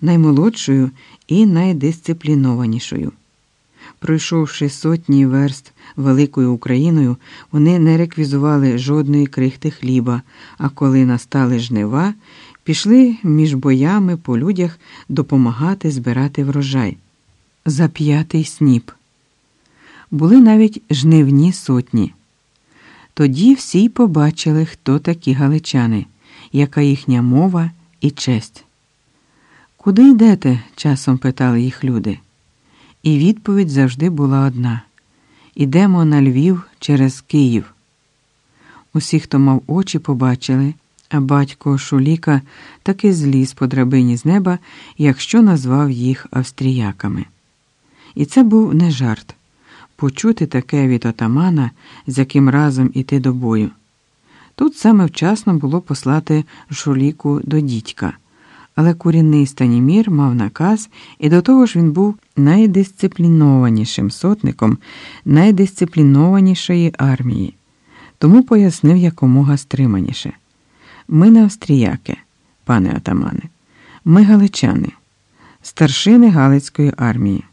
наймолодшою і найдисциплінованішою. Пройшовши сотні верст великою Україною, вони не реквізували жодної крихти хліба, а коли настали жнива, пішли між боями по людях допомагати збирати врожай. За п'ятий сніп. Були навіть жнивні сотні. Тоді всі побачили, хто такі галичани, яка їхня мова і честь. Куди йдете? часом питали їх люди. І відповідь завжди була одна: Ідемо на Львів через Київ. Усі, хто мав очі, побачили, а батько Шуліка таки зліз по драбині з неба, якщо назвав їх австріяками. І це був не жарт почути таке від отамана, з яким разом іти до бою. Тут саме вчасно було послати Шуліку до дідька. Але курінний Станімір мав наказ, і до того ж він був найдисциплінованішим сотником найдисциплінованішої армії, тому пояснив якомога стриманіше. Ми не австріяки, пане отамане, ми галичани, старшини Галицької армії.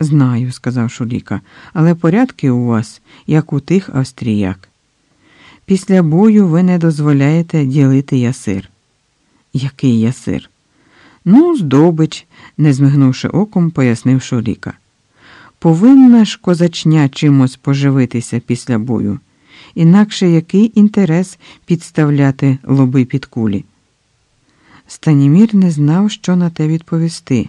Знаю, сказав Шуліка, але порядки у вас, як у тих австріяк. Після бою ви не дозволяєте ділити ясир. Який ясир? Ну, здобич, не змигнувши оком, пояснив Шуліка. Повинна ж козачня чимось поживитися після бою, інакше який інтерес підставляти лоби під кулі. Станімір не знав, що на те відповісти.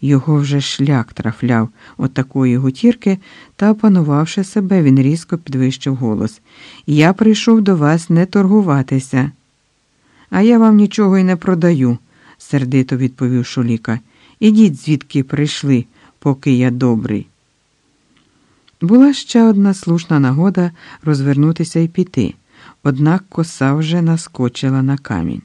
Його вже шлях трафляв от такої гутірки, та, опанувавши себе, він різко підвищив голос. Я прийшов до вас не торгуватися. А я вам нічого й не продаю, сердито відповів Шуліка. Ідіть, звідки прийшли, поки я добрий. Була ще одна слушна нагода розвернутися і піти, однак коса вже наскочила на камінь.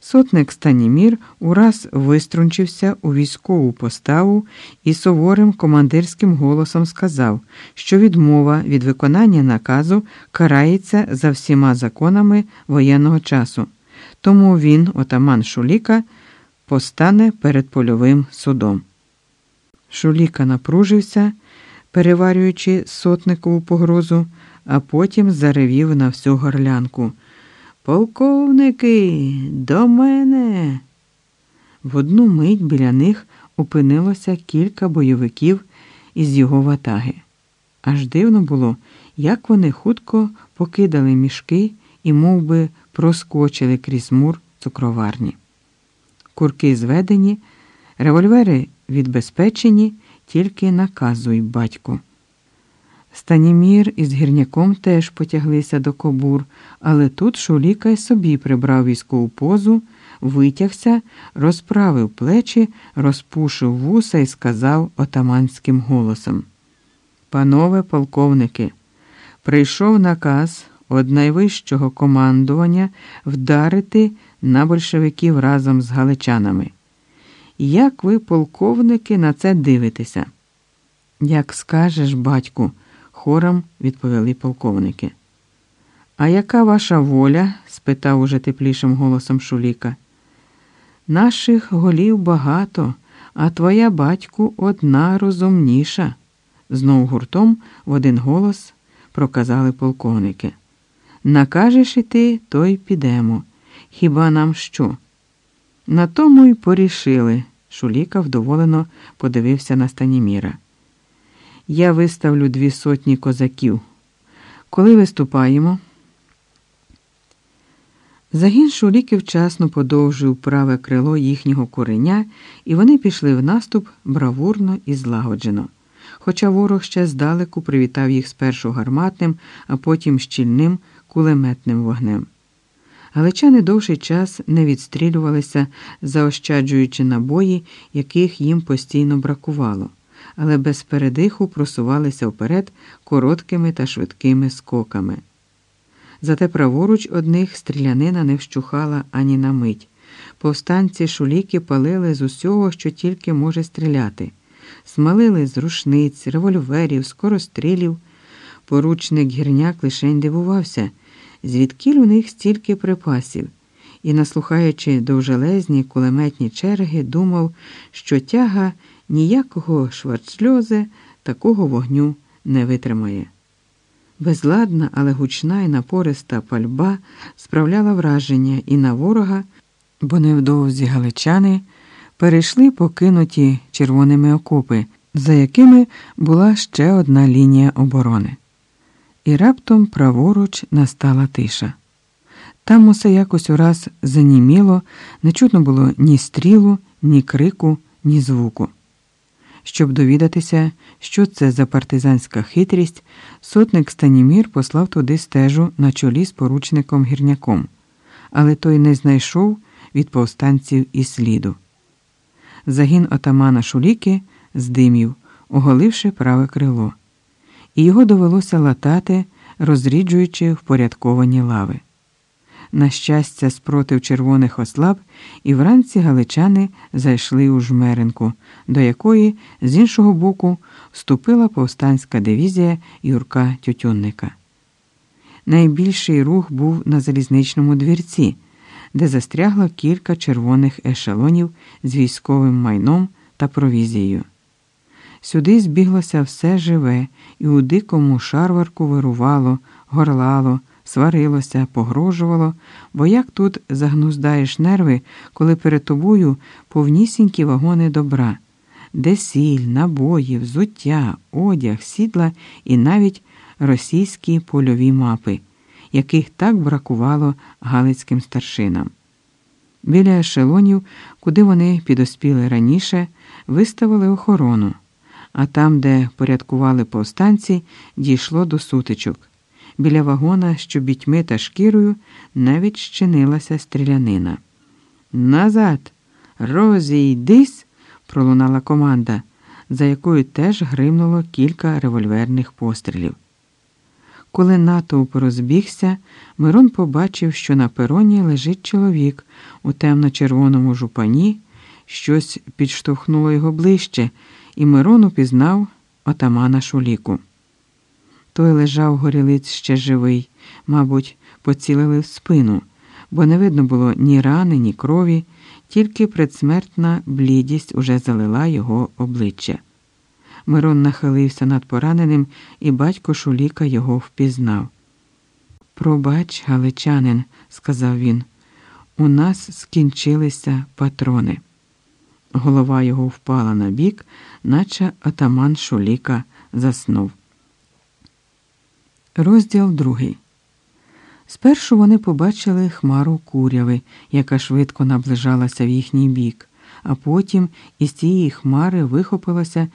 Сотник Станімір ураз виструнчився у військову поставу і суворим командирським голосом сказав, що відмова від виконання наказу карається за всіма законами воєнного часу. Тому він, отаман Шуліка, постане перед польовим судом. Шуліка напружився, переварюючи сотникову погрозу, а потім заревів на всю горлянку. Полковники, до мене. В одну мить біля них опинилося кілька бойовиків із його ватаги. Аж дивно було, як вони хутко покидали мішки і мов би, проскочили крізь мур цукроварні. Курки зведені, револьвери відбезпечені, тільки наказуй батьку. Станімір із гірняком теж потяглися до кобур, але тут Шуліка й собі прибрав військову позу, витягся, розправив плечі, розпушив вуса і сказав отаманським голосом: Панове полковники, прийшов наказ від найвищого командування вдарити на большевиків разом з галичанами. Як ви, полковники, на це дивитеся? Як скажеш, батьку хором відповіли полковники. А яка ваша воля? спитав уже теплішим голосом Шуліка. Наших голів багато, а твоя батьку одна розумніша, знов гуртом в один голос проказали полковники. Накажеш іти, то й підемо. Хіба нам що? На тому й порішили. Шуліка вдоволено подивився на Станіміра я виставлю дві сотні козаків. Коли виступаємо? Загін шуліків вчасно подовжив праве крило їхнього куреня, і вони пішли в наступ бравурно і злагоджено. Хоча ворог ще здалеку привітав їх спершу гарматним, а потім щільним кулеметним вогнем. Галичани довший час не відстрілювалися, заощаджуючи набої, яких їм постійно бракувало але без передиху просувалися вперед короткими та швидкими скоками. Зате праворуч одних стрілянина не вщухала ані на мить. Повстанці шуліки палили з усього, що тільки може стріляти, смалили з рушниць, револьверів, скорострілів. Поручник гірняк лишень дивувався, звідкіль у них стільки припасів, і, наслухаючи довжелезні кулеметні черги, думав, що тяга ніякого шварцльози такого вогню не витримає. Безладна, але гучна і напориста пальба справляла враження і на ворога, бо невдовзі галичани перейшли покинуті червоними окопи, за якими була ще одна лінія оборони. І раптом праворуч настала тиша. Там усе якось ураз заніміло, не чутно було ні стрілу, ні крику, ні звуку. Щоб довідатися, що це за партизанська хитрість, сотник Станімір послав туди стежу на чолі з поручником гірняком, але той не знайшов від повстанців і сліду. Загін отамана Шуліки здимів, оголивши праве крило, і його довелося латати, розріджуючи впорядковані лави. На щастя, спротив червоних ослаб, і вранці галичани зайшли у жмеренку, до якої з іншого боку вступила повстанська дивізія Юрка Тютюнника. Найбільший рух був на залізничному двірці, де застрягло кілька червоних ешелонів з військовим майном та провізією. Сюди збіглося все живе, і у дикому шарварку вирувало, горлало сварилося, погрожувало, бо як тут загнуздаєш нерви, коли перед тобою повнісінькі вагони добра, де сіль, набої, взуття, одяг, сідла і навіть російські польові мапи, яких так бракувало галицьким старшинам. Біля ешелонів, куди вони підоспіли раніше, виставили охорону, а там, де порядкували повстанці, дійшло до сутичок. Біля вагона, що бітьми та шкірою, навіть щинилася стрілянина. Назад, розійдись, пролунала команда, за якою теж гримнуло кілька револьверних пострілів. Коли натовп розбігся, Мирон побачив, що на пероні лежить чоловік у темно-червоному жупані, щось підштовхнуло його ближче, і Мирон упізнав отамана Шуліку. Той лежав горілиць ще живий, мабуть, поцілили в спину, бо не видно було ні рани, ні крові, тільки предсмертна блідість уже залила його обличчя. Мирон нахилився над пораненим, і батько Шуліка його впізнав. Пробач, галичанин, сказав він, у нас скінчилися патрони. Голова його впала на бік, наче атаман Шуліка заснув. Розділ другий. Спершу вони побачили хмару куряви, яка швидко наближалася в їхній бік, а потім із цієї хмари вихопилося